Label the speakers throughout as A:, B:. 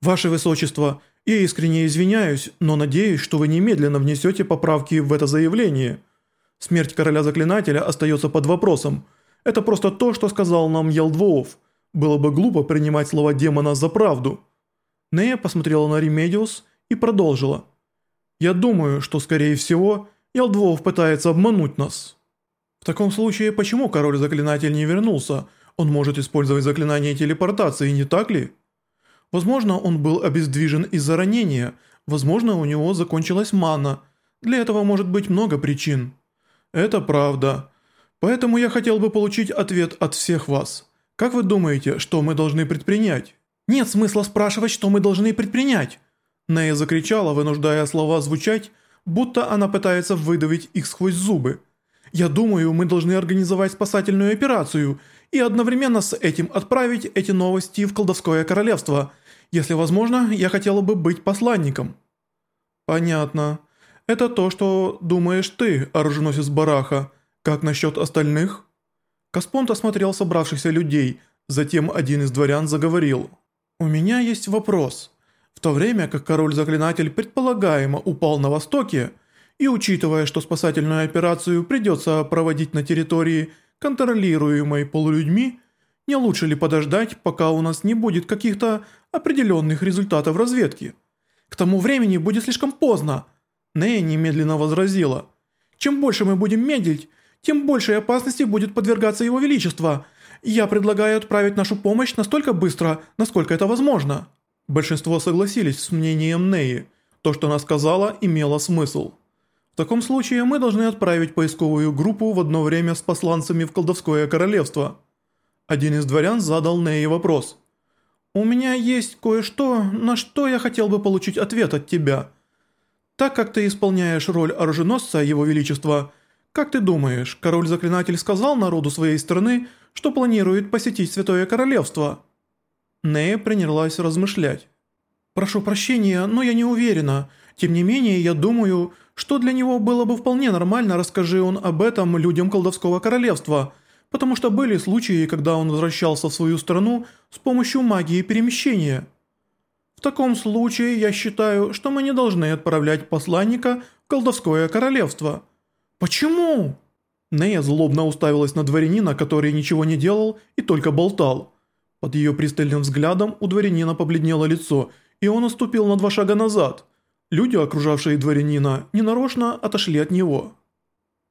A: «Ваше Высочество, я искренне извиняюсь, но надеюсь, что вы немедленно внесете поправки в это заявление. Смерть короля заклинателя остается под вопросом. Это просто то, что сказал нам Ялдабаоф. Было бы глупо принимать слова демона за правду». Нея посмотрела на Ремедиус и продолжила. «Я думаю, что, скорее всего, Ялдабаоф пытается обмануть нас». «В таком случае, почему король-заклинатель не вернулся? Он может использовать заклинание телепортации, не так ли?» Возможно, он был обездвижен из-за ранения, возможно, у него закончилась мана. Для этого может быть много причин. Это правда. Поэтому я хотел бы получить ответ от всех вас. Как вы думаете, что мы должны предпринять? Нет смысла спрашивать, что мы должны предпринять. Нея закричала, вынуждая слова звучать, будто она пытается выдавить их сквозь зубы. «Я думаю, мы должны организовать спасательную операцию и одновременно с этим отправить эти новости в колдовское королевство. Если возможно, я хотела бы быть посланником». «Понятно. Это то, что думаешь ты, оруженосец Бараха. Как насчет остальных?» Каспонт осмотрел собравшихся людей, затем один из дворян заговорил. «У меня есть вопрос. В то время как король-заклинатель предполагаемо упал на востоке, и учитывая, что спасательную операцию придется проводить на территории, контролируемой полулюдьми, не лучше ли подождать, пока у нас не будет каких-то определенных результатов разведки? К тому времени будет слишком поздно. Нея немедленно возразила. Чем больше мы будем медлить, тем большей опасности будет подвергаться его величество. Я предлагаю отправить нашу помощь настолько быстро, насколько это возможно. Большинство согласились с мнением Неи. То, что она сказала, имело смысл. В таком случае мы должны отправить поисковую группу в одно время с посланцами в колдовское королевство. Один из дворян задал Ней вопрос. «У меня есть кое-что, на что я хотел бы получить ответ от тебя. Так как ты исполняешь роль оруженосца Его Величества, как ты думаешь, король-заклинатель сказал народу своей страны, что планирует посетить Святое Королевство?» Нея принялась размышлять. «Прошу прощения, но я не уверена. Тем не менее, я думаю, что для него было бы вполне нормально, расскажи он об этом людям колдовского королевства» потому что были случаи, когда он возвращался в свою страну с помощью магии перемещения. В таком случае я считаю, что мы не должны отправлять посланника в колдовское королевство. Почему? Нея злобно уставилась на дворянина, который ничего не делал и только болтал. Под ее пристальным взглядом у дворянина побледнело лицо, и он уступил на два шага назад. Люди, окружавшие дворянина, ненарочно отошли от него.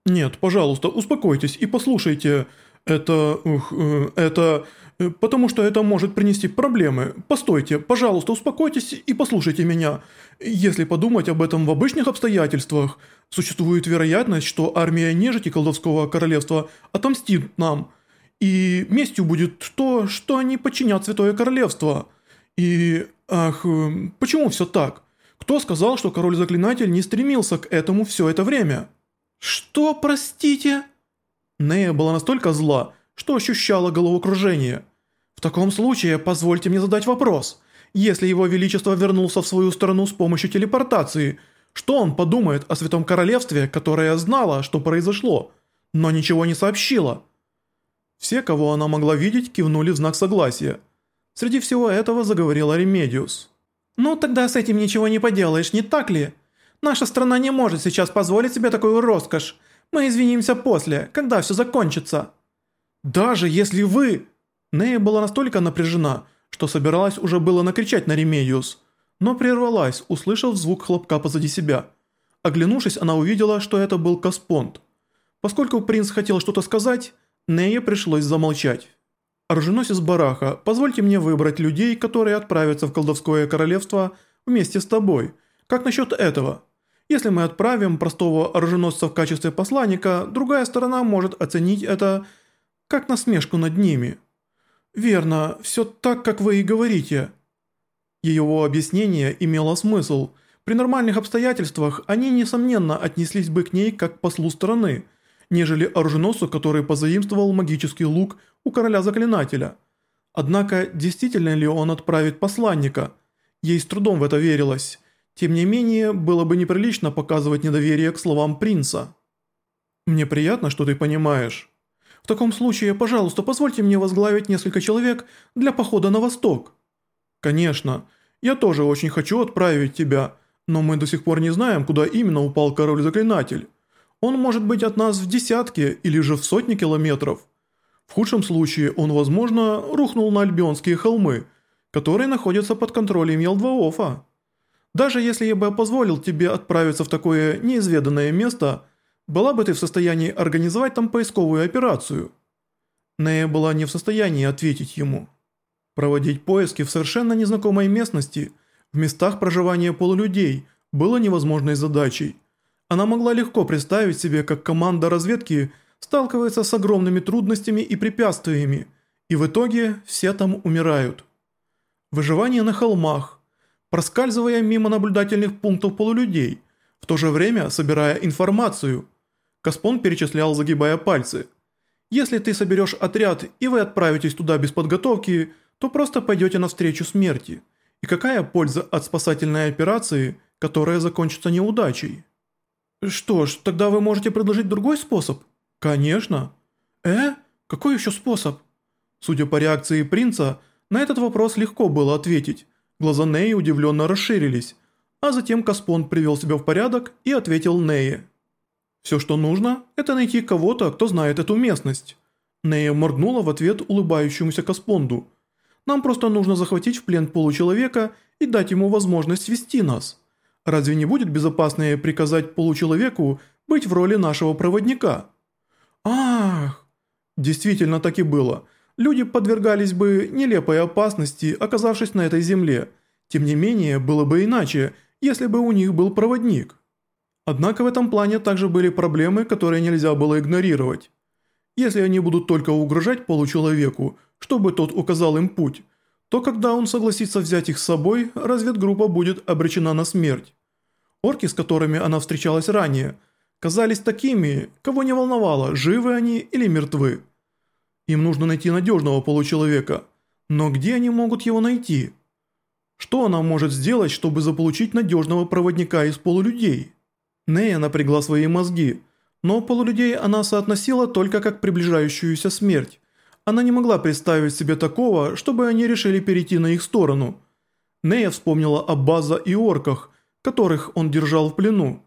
A: «Нет, пожалуйста, успокойтесь и послушайте. Это... ух, э, это... Э, потому что это может принести проблемы. Постойте, пожалуйста, успокойтесь и послушайте меня. Если подумать об этом в обычных обстоятельствах, существует вероятность, что армия нежити колдовского королевства отомстит нам. И местью будет то, что они подчинят Святое Королевство. И... ах, э, почему все так? Кто сказал, что король-заклинатель не стремился к этому все это время?» «Что, простите?» Нея была настолько зла, что ощущала головокружение. «В таком случае позвольте мне задать вопрос. Если его величество вернулся в свою страну с помощью телепортации, что он подумает о Святом Королевстве, которое знало, что произошло, но ничего не сообщило?» Все, кого она могла видеть, кивнули в знак согласия. Среди всего этого заговорила Ремедиус. «Ну тогда с этим ничего не поделаешь, не так ли?» Наша страна не может сейчас позволить себе такую роскошь. Мы извинимся после, когда все закончится». «Даже если вы...» Нея была настолько напряжена, что собиралась уже было накричать на Ремедиус, но прервалась, услышав звук хлопка позади себя. Оглянувшись, она увидела, что это был Каспонт. Поскольку принц хотел что-то сказать, Нее пришлось замолчать. «Оруженосец Бараха, позвольте мне выбрать людей, которые отправятся в колдовское королевство вместе с тобой. Как насчет этого?» Если мы отправим простого оруженосца в качестве посланника, другая сторона может оценить это как насмешку над ними. Верно, все так, как вы и говорите. Его объяснение имело смысл. При нормальных обстоятельствах они, несомненно, отнеслись бы к ней как к послу страны, нежели оруженосцу, который позаимствовал магический лук у короля-заклинателя. Однако, действительно ли он отправит посланника? Ей с трудом в это верилось. Тем не менее, было бы неприлично показывать недоверие к словам принца. «Мне приятно, что ты понимаешь. В таком случае, пожалуйста, позвольте мне возглавить несколько человек для похода на восток». «Конечно. Я тоже очень хочу отправить тебя, но мы до сих пор не знаем, куда именно упал король-заклинатель. Он может быть от нас в десятке или же в сотни километров. В худшем случае он, возможно, рухнул на Альбионские холмы, которые находятся под контролем Елдваофа. Даже если я бы позволил тебе отправиться в такое неизведанное место, была бы ты в состоянии организовать там поисковую операцию?» Нея была не в состоянии ответить ему. Проводить поиски в совершенно незнакомой местности, в местах проживания полулюдей, было невозможной задачей. Она могла легко представить себе, как команда разведки сталкивается с огромными трудностями и препятствиями, и в итоге все там умирают. Выживание на холмах, проскальзывая мимо наблюдательных пунктов полулюдей, в то же время собирая информацию. Каспон перечислял, загибая пальцы. «Если ты соберешь отряд и вы отправитесь туда без подготовки, то просто пойдете навстречу смерти. И какая польза от спасательной операции, которая закончится неудачей?» «Что ж, тогда вы можете предложить другой способ?» «Конечно». «Э? Какой еще способ?» Судя по реакции принца, на этот вопрос легко было ответить. Глаза Неи удивленно расширились, а затем Каспон привел себя в порядок и ответил Нее. «Все, что нужно, это найти кого-то, кто знает эту местность». Нея моргнула в ответ улыбающемуся Каспонду. «Нам просто нужно захватить в плен получеловека и дать ему возможность вести нас. Разве не будет безопаснее приказать получеловеку быть в роли нашего проводника?» «Ах!» Действительно так и было – люди подвергались бы нелепой опасности, оказавшись на этой земле. Тем не менее, было бы иначе, если бы у них был проводник. Однако в этом плане также были проблемы, которые нельзя было игнорировать. Если они будут только угрожать получеловеку, чтобы тот указал им путь, то когда он согласится взять их с собой, разведгруппа будет обречена на смерть. Орки, с которыми она встречалась ранее, казались такими, кого не волновало, живы они или мертвы. Им нужно найти надежного получеловека. Но где они могут его найти? Что она может сделать, чтобы заполучить надежного проводника из полулюдей? Нея напрягла свои мозги, но полулюдей она соотносила только как приближающуюся смерть. Она не могла представить себе такого, чтобы они решили перейти на их сторону. Нея вспомнила о База и орках, которых он держал в плену.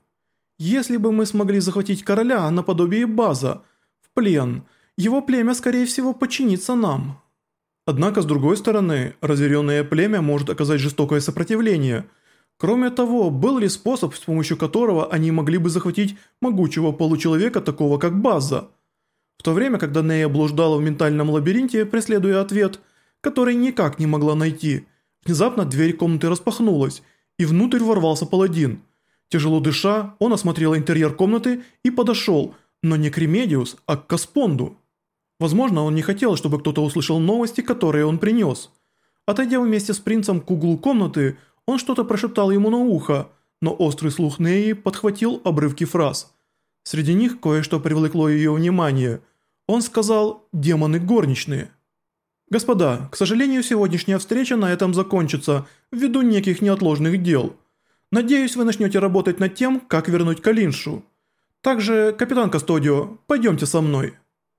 A: Если бы мы смогли захватить короля наподобие База в плен – его племя, скорее всего, подчинится нам. Однако, с другой стороны, разъяренное племя может оказать жестокое сопротивление. Кроме того, был ли способ, с помощью которого они могли бы захватить могучего получеловека, такого как База? В то время, когда Нея блуждала в ментальном лабиринте, преследуя ответ, который никак не могла найти, внезапно дверь комнаты распахнулась, и внутрь ворвался паладин. Тяжело дыша, он осмотрел интерьер комнаты и подошел, но не к Ремедиус, а к Каспонду. Возможно, он не хотел, чтобы кто-то услышал новости, которые он принес. Отойдя вместе с принцем к углу комнаты, он что-то прошептал ему на ухо, но острый слух Неи подхватил обрывки фраз. Среди них кое-что привлекло ее внимание. Он сказал «демоны горничные». «Господа, к сожалению, сегодняшняя встреча на этом закончится ввиду неких неотложных дел. Надеюсь, вы начнете работать над тем, как вернуть Калиншу. Также, капитан Кастодио, пойдемте со мной».